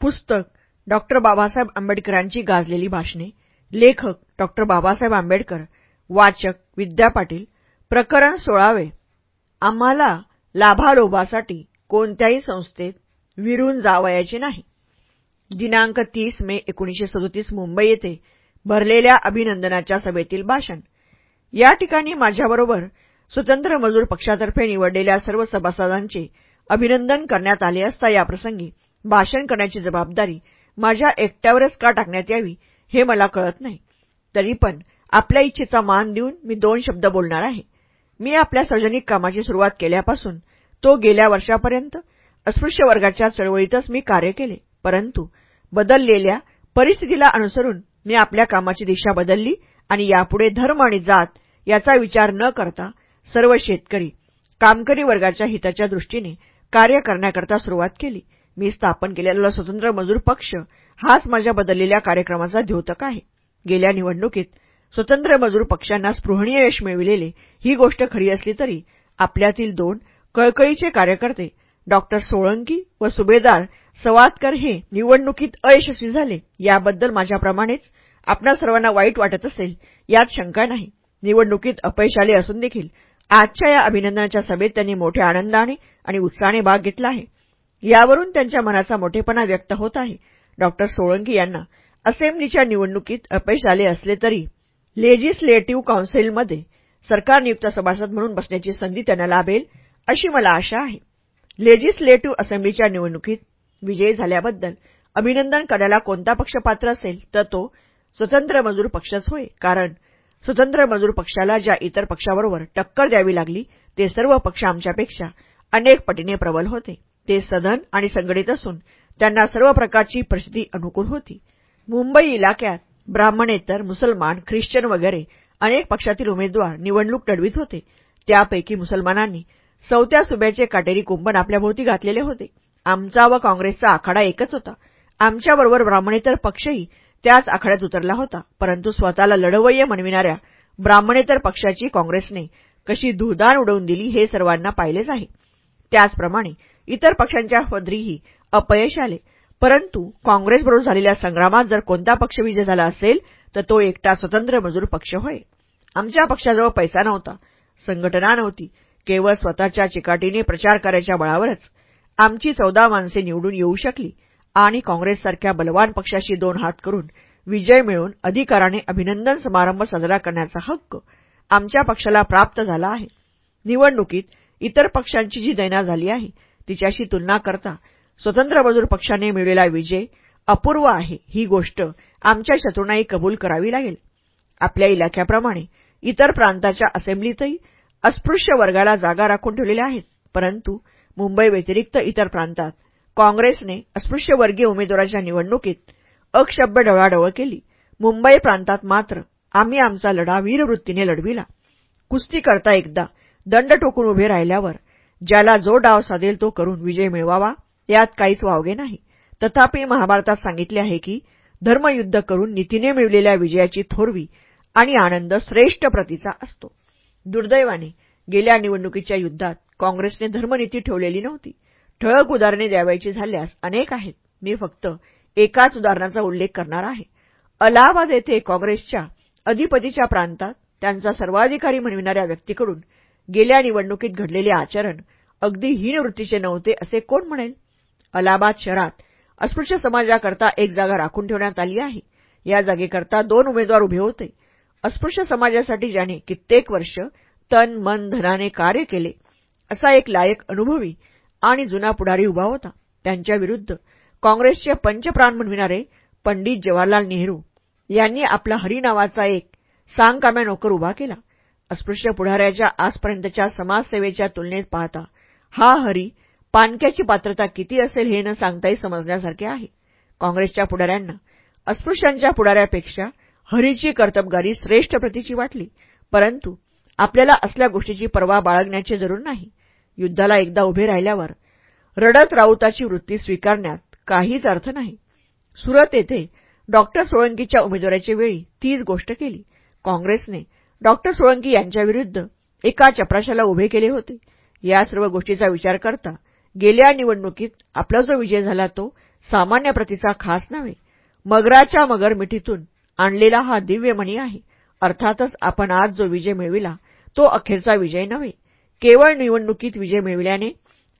पुस्तक डॉक्टर बाबासाहेब आंबेडकरांची गाजलेली भाषणे लेखक डॉक्टर बाबासाहेब आंबेडकर वाचक विद्या पाटील प्रकरण सोळावे. आम्हाला लाभालोभासाठी कोणत्याही संस्थेत विरून जावयाचे नाही. दिनांक तीस मे एकोणीशे सदोतीस मुंबई येथे भरलेल्या अभिनंदनाच्या सभेतील भाषण. या ठिकाणी माझ्याबरोबर स्वतंत्र मजूर पक्षातर्फे निवडलेल्या सर्व सभासदांचे अभिनंदन करण्यात आले असता याप्रसंगी भाषण करण्याची जबाबदारी माझ्या एकट्यावरच का टाकण्यात यावी हे मला कळत नाही. तरी पण आपल्या इच्छेचा मान देऊन मी दोन शब्द बोलणार आहे. मी आपल्या सार्वजनिक कामाची सुरुवात केल्यापासून तो गेल्या वर्षापर्यंत अस्पृश्य वर्गाच्या चळवळीतच मी कार्य केले. परंतु बदललेल्या परिस्थितीला अनुसरून मी आपल्या कामाची दिशा बदलली आणि यापुढे धर्म आणि जात याचा विचार न करता सर्व शेतकरी कामकरी वर्गाच्या हिताच्या दृष्टीने कार्य करण्याकरता सुरुवात केली. मी स्थापन केलेला स्वतंत्र मजूर पक्ष हाच माझ्या बदललेल्या कार्यक्रमाचा द्योतक आहे. गेल्या निवडणुकीत स्वतंत्र मजूर पक्षांना स्पृहणीय यश मिळविलेले ही गोष्ट खरी असली तरी आपल्यातील दोन कळकळीचे कार्यकर्ते डॉक्टर सोळंकी व सुभेदार सवातकर हे निवडणुकीत अयशस्वी झाले याबद्दल माझ्याप्रमाणेच आपणा सर्वांना वाईट वाटत असेल यात शंका नाही. निवडणुकीत अपयश आले असून देखील आजच्या या अभिनंदनाच्या सभेत त्यांनी मोठ्या आनंदाने आणि उत्साहाने भाग घेतला आहे. यावरून त्यांच्या मनाचा मोठेपणा व्यक्त होत आहे. डॉक्टर सोळंकी यांना असेंब्लीच्या निवडणुकीत अपयश आले असले तरी लेजिस्लेटिव्ह काउन्सिलमध्ये सरकारनियुक्त सभासद म्हणून बसण्याची संधी त्यांना लाभेल अशी मला आशा आहे. लेजिस्लेटिव्ह असेंब्लीच्या निवडणुकीत विजयी झाल्याबद्दल अभिनंदन करायला कोणता पक्ष पात्र असेल तर तो स्वतंत्र मजूर पक्षच होय कारण स्वतंत्र मजूर पक्षाला ज्या इतर पक्षाबरोबर टक्कर द्यावी लागली ते सर्व पक्ष आमच्यापेक्षा अनेक पटीने प्रबल होते. ते सधन आणि संघटित असून त्यांना सर्व प्रकारची परिस्थिती अनुकूल होती. मुंबई इलाक्यात ब्राह्मणेतर मुसलमान ख्रिश्चन वगैरे अनेक पक्षातील उमेदवार निवडणूक लढवित होते. त्यापैकी मुसलमानांनी चौथ्या सुब्याचे काटेरी कुंपण आपल्याभोवती घातलेले होते. आमचा व काँग्रेसचा आखाडा एकच होता. आमच्याबरोबर ब्राह्मणेतर पक्षही त्याच आखाड्यात उतरला होता. परंतु स्वतःला लढवय्य म्हणविणाऱ्या ब्राह्मणेतर पक्षाची काँग्रेसने कशी धुदान उडवून दिली हे सर्वांना पाहिलेच आहे. त्याचप्रमाणे इतर पक्षांच्या पदरीही अपयश आले. परंतु काँग्रेसबरोबर झालेल्या संग्रामात जर कोणता पक्ष विजय झाला असेल तर तो एकटा स्वतंत्र मजूर पक्ष होय. आमच्या पक्षाजवळ पैसा नव्हता संघटना नव्हती केवळ स्वतःच्या चिकाटीने प्रचार करायच्या बळावरच. आमची चौदा माणसे निवडून येऊ शकली आणि काँग्रेससारख्या बलवान पक्षाशी दोन हात करून विजय मिळवून अधिकाराने अभिनंदन समारंभ साजरा करण्याचा हक्क आमच्या पक्षाला प्राप्त झाला आहे. निवडणुकीत इतर पक्षांची जी दैना झाली आहे तिच्याशी तुलना करता स्वतंत्र मजूर पक्षाने मिळलेला विजय अपूर्व आहे ही गोष्ट आमच्या शत्रूंनाही कबूल करावी लागेल. आपल्या इलाक्याप्रमाणे इतर प्रांताच्या असेंब्लीतही अस्पृश्य वर्गाला जागा राखून ठेवलेल्या आहेत. परंतु मुंबई व्यतिरिक्त इतर प्रांतात काँग्रेसने अस्पृश्यवर्गीय उमेदवाराच्या निवडणुकीत अक्षभ्य ढवळाढवळ केली. मुंबई प्रांतात मात्र आम्ही आमचा लढा वीरवृत्तीने लढविला. कुस्ती करता एकदा दंड टोकून उभे राहिल्यावर ज्याला जो डाव साधेल तो करून विजय मिळवावा यात काहीच वावगे नाही. तथापि महाभारतात सांगितले आहे की धर्मयुद्ध करून नीतीने मिळवलेल्या विजयाची थोरवी आणि आनंद श्रेष्ठ प्रतीचा असतो. दुर्दैवाने गेल्या निवडणुकीच्या युद्धात काँग्रेसने धर्मनीती ठेवलेली नव्हती. ठळक उदाहरणे द्यावायची झाल्यास अनेक आहेत. मी फक्त एकाच उदाहरणाचा उल्लेख करणार आहे. अलाहाबाद येथे काँग्रेसच्या अधिपतीच्या प्रांतात त्यांचा सर्वाधिकारी म्हणविणाऱ्या व्यक्तीकडून गेल्या निवडणुकीत घडलेले आचरण अगदी हीनवृत्तीचे नव्हते असे कोण म्हणेल? अलाहाबाद शहरात अस्पृश्य समाजाकरता एक जागा राखून ठेवण्यात आली आहे. या जागेकरता दोन उमेदवार उभे होते. अस्पृश्य समाजासाठी ज्याने कित्येक वर्ष तन मन धनाने कार्य केले असा एक लायक अनुभवी आणि जुना पुढारी उभा होता. त्यांच्याविरुद्ध काँग्रेसचे पंचप्राण म्हणविणारे पंडित जवाहरलाल नेहरू यांनी आपला हरी नावाचा एक सांगकाम्या नोकर उभा केला. अस्पृश्य पुढाऱ्याच्या आजपर्यंतच्या समाजसेवेच्या तुलनेत पाहता हा हरी पानक्याची पात्रता किती असेल हे न सांगताही समजण्यासारखे आहे. काँग्रेसच्या पुढाऱ्यांना अस्पृश्यांच्या पुढाऱ्यापेक्षा हरीची कर्तबगारी श्रेष्ठ प्रतीची वाटली. परंतु आपल्याला असल्या गोष्टीची पर्वा बाळगण्याची जरूर नाही. युद्धाला एकदा उभे राहिल्यावर रडत राऊताची वृत्ती स्वीकारण्यात काहीच अर्थ नाही. सुरत येथे डॉक्टर सोळंकीच्या उमेदवाराच्या वेळी तीच गोष्ट केली. काँग्रेसने डॉक्टर सोळंकी यांच्याविरुद्ध एका चपराशाला उभे केले होते. या सर्व गोष्टीचा विचार करता गेल्या निवडणुकीत आपला जो विजय झाला तो सामान्य प्रतीचा खास नव्हे मगराच्या मगर मिठीतून आणलेला हा दिव्यमणी आहे. अर्थातच आपण आज जो विजय मिळविला तो अखेरचा विजय नव्हे. केवळ निवडणुकीत विजय मिळविल्याने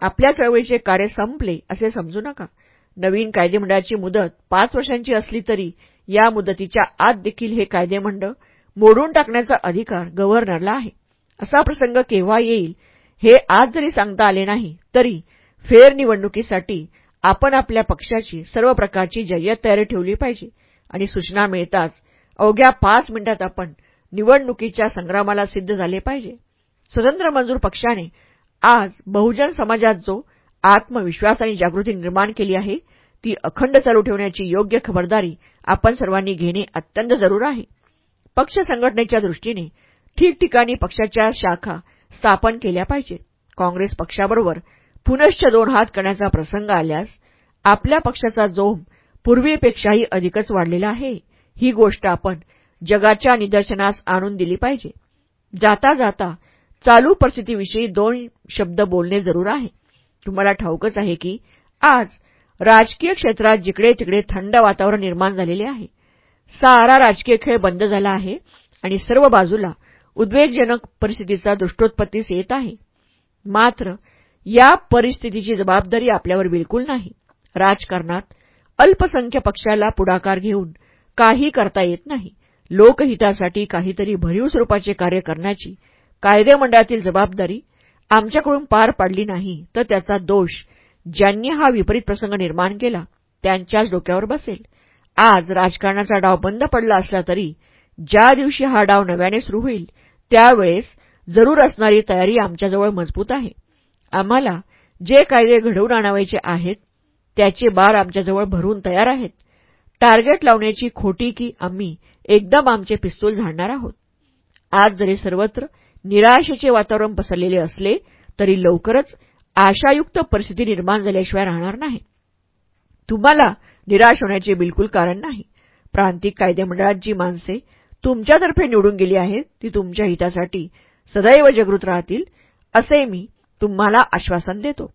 आपल्या चळवळीचे कार्य संपले असे समजू नका. नवीन कायदेमंडळाची मुदत पाच वर्षांची असली तरी या मुदतीच्या आत देखील हे कायदेमंडळ मोडून टाकण्याचा अधिकार गव्हर्नरला आहे. असा प्रसंग केव्हा येईल हे आज जरी सांगता आले नाही तरी फेरनिवडणुकीसाठी आपण आपल्या पक्षाची सर्व प्रकारची जय्यत तयारी ठेवली पाहिजे. आणि सूचना मिळताच अवघ्या पाच मिनिटात आपण निवडणुकीच्या संग्रामाला सिद्ध झाले पाहिजे. स्वतंत्र मंजूर पक्षाने आज बहुजन समाजात जो आत्मविश्वास आणि जागृती निर्माण केली आहे ती अखंड चालू ठेवण्याची योग्य खबरदारी आपण सर्वांनी घेणे अत्यंत जरूर आहे. पक्ष संघटनेच्या दृष्टीने ठिकठिकाणी पक्षाच्या शाखा स्थापन केल्या पाहिजेत काँग्रेस पक्षाबरोबर पुनश्च दोन हात करण्याचा प्रसंग आल्यास आपल्या पक्षाचा जोम पूर्वीपेक्षाही अधिकच वाढलेला आहे. ही गोष्ट आपण जगाच्या निदर्शनास आणून दिली पाहिजे. जाता जाता चालू परिस्थितीविषयी दोन शब्द बोलणे जरूर आहे. तुम्हाला ठाऊकच आहे की आज राजकीय क्षेत्रात जिकडे तिकडे थंड वातावरण निर्माण झालेले आहे. सारा राजकीय खेळ बंद झाला आहे आणि सर्व बाजूला उद्वेगजनक परिस्थितीचा दृष्टोत्पत्तीस येत आहे. मात्र या परिस्थितीची जबाबदारी आपल्यावर बिलकुल नाही. राजकारणात अल्पसंख्य पक्षाला पुढाकार घेऊन काही करता येत नाही. लोकहितासाठी काहीतरी भरीव स्वरूपाचे कार्य करण्याची कायदेमंडळातील जबाबदारी आमच्याकडून पार पाडली नाही तर त्याचा दोष ज्यांनी हा विपरीत प्रसंग निर्माण केला त्यांच्याच डोक्यावर बसेल. आज राजकारणाचा डाव बंद पडला असला तरी ज्या दिवशी हा डाव नव्याने सुरू होईल त्यावेळेस जरूर असणारी तयारी आमच्याजवळ मजबूत आहे. आम्हाला जे कायदे घडवून आणावायचे आहेत त्याचे बार आमच्याजवळ भरून तयार आहेत. टार्गेट लावण्याची खोटी की आम्ही एकदम आमचे पिस्तूल झाडणार आहोत. आज जरी सर्वत्र निराशेचे वातावरण पसरलेले असले तरी लवकरच आशायुक्त परिस्थिती निर्माण झाल्याशिवाय राहणार नाही. तुम्हाला निराश होण्याचे बिलकुल कारण नाही. प्रांतिक कायदेमंडळात जी माणसे तुमच्यातर्फे निवडून गेली आहेत ती तुमच्या हितासाठी सदैव जागृत राहतील असे मी तुम्हाला आश्वासन देतो.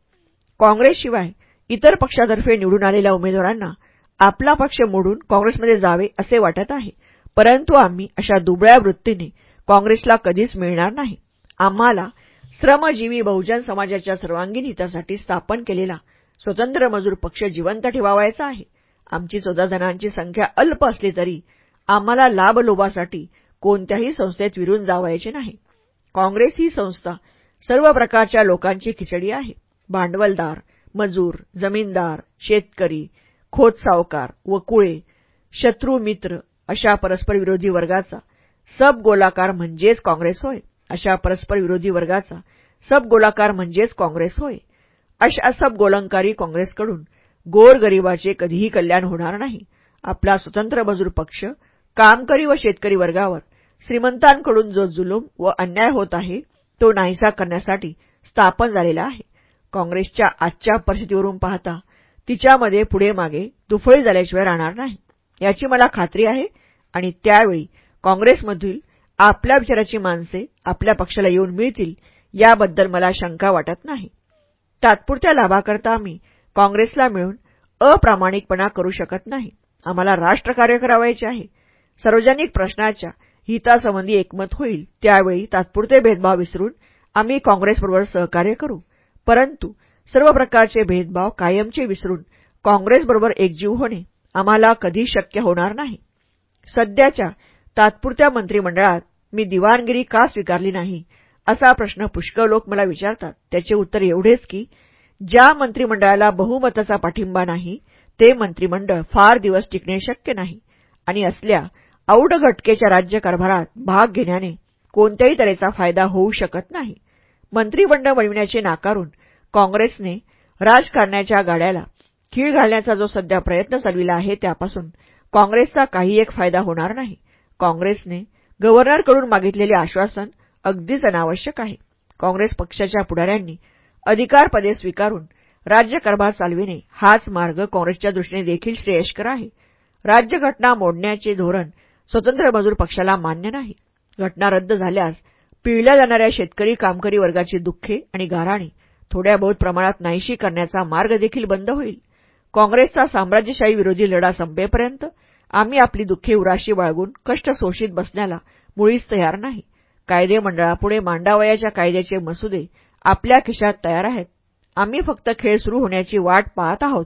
काँग्रेसशिवाय इतर पक्षातर्फे निवडून आलेल्या उमेदवारांना आपला पक्ष मोडून काँग्रेसमध्ये जावे असे वाटत आहे. परंतु आम्ही अशा दुबळ्या वृत्तीने काँग्रेसला कधीच मिळणार नाही. आम्हाला श्रमजीवी बहुजन समाजाच्या सर्वांगीण हितासाठी स्थापन केलेला स्वतंत्र मजूर पक्ष जिवंत ठेवावायचा आहे. आमची चौदा जणांची संख्या अल्प असली तरी आम्हाला लाभलोभासाठी कोणत्याही संस्थेत विरून जावायचे नाही. काँग्रेस ही संस्था सर्व प्रकारच्या लोकांची खिचडी आहे. भांडवलदार मजूर जमीनदार शेतकरी खोत सावकार वकुळे शत्रू मित्र अशा परस्पर विरोधी वर्गाचा सब गोलाकार म्हणजेच काँग्रेस होय. अशा परस्पर विरोधी वर्गाचा सब गोलाकार म्हणजेच काँग्रेस होय. अशा सब गोलंकारी काँग्रेसकडून गोरगरिबाचे कधीही कल्याण होणार नाही. आपला स्वतंत्र मजूर पक्ष कामकरी व शेतकरी वर्गावर श्रीमंतांकडून जो जुलूम व अन्याय होत आहे तो नाहीसा करण्यासाठी स्थापन झालेला आहे. काँग्रेसच्या आजच्या परिस्थितीवरून पाहता तिच्यामध्ये पुढे मागे दुफळी झाल्याशिवाय राहणार नाही. याची मला खात्री आहे आणि त्यावेळी काँग्रेसमधील आपल्या विचाराची माणसे आपल्या पक्षाला येऊन मिळतील याबद्दल मला शंका वाटत नाही. तात्पुरत्या लाभाकरता आम्ही काँग्रेसला मिळून अप्रामाणिकपणा करू शकत नाही. आम्हाला राष्ट्रकार्य करावायचे आहे. सार्वजनिक प्रश्नाच्या हितासंबंधी एकमत होईल त्यावेळी तात्पुरते भेदभाव विसरून आम्ही काँग्रेसबरोबर सहकार्य करू. परंतु सर्व प्रकारचे भेदभाव कायमचे विसरून काँग्रेसबरोबर एकजीव होणे आम्हाला कधी शक्य होणार नाही. सध्याच्या तात्पुरत्या मंत्रिमंडळात मी दिवाणगिरी का स्वीकारली नाही? असा प्रश्न पुष्कळ लोक मला विचारतात. त्याचे उत्तर एवढेच की ज्या मंत्रिमंडळाला बहुमताचा पाठिंबा नाही ते मंत्रिमंडळ फार दिवस टिकणे शक्य नाही आणि असल्या औड घटकेच्या राज्यकारभारात भाग घेण्याने कोणत्याही तऱ्हेचा फायदा होऊ शकत नाही. मंत्रिमंडळ बनविण्याचे नाकारून काँग्रेसने राजकारण्याच्या गाड्याला खीळ घालण्याचा जो सध्या प्रयत्न चालविला आहे त्यापासून काँग्रेसचा काही एक फायदा होणार नाही. काँग्रेसने गव्हर्नरकडून मागितलेले आश्वासन अगदीच अनावश्यक आहे. काँग्रेस पक्षाच्या पुढाऱ्यांनी अधिकारपदे स्वीकारून राज्यकारभार चालविणे हाच मार्ग काँग्रेसच्या दृष्टीने देखील श्रेयस्कर आहे. राज्यघटना मोडण्याचे धोरण स्वतंत्र मजूर पक्षाला मान्य नाही. घटना रद्द झाल्यास पिळल्या जाणाऱ्या शेतकरी कामकरी वर्गाची दुःखे आणि गाराणी थोड्या बहुत प्रमाणात नाहीशी करण्याचा मार्ग देखील बंद होईल. काँग्रेसचा साम्राज्यशाही विरोधी लढा संपेपर्यंत आम्ही आपली दुःखे उराशी बाळगून कष्ट सोशीत बसण्याला मुळीच तयार नाही. कायदेमंडळापुढे मांडावयाच्या कायद्याचे मसुदे आपल्या खिशात तयार आहेत. आम्ही फक्त खेळ सुरू होण्याची वाट पाहत आहोत.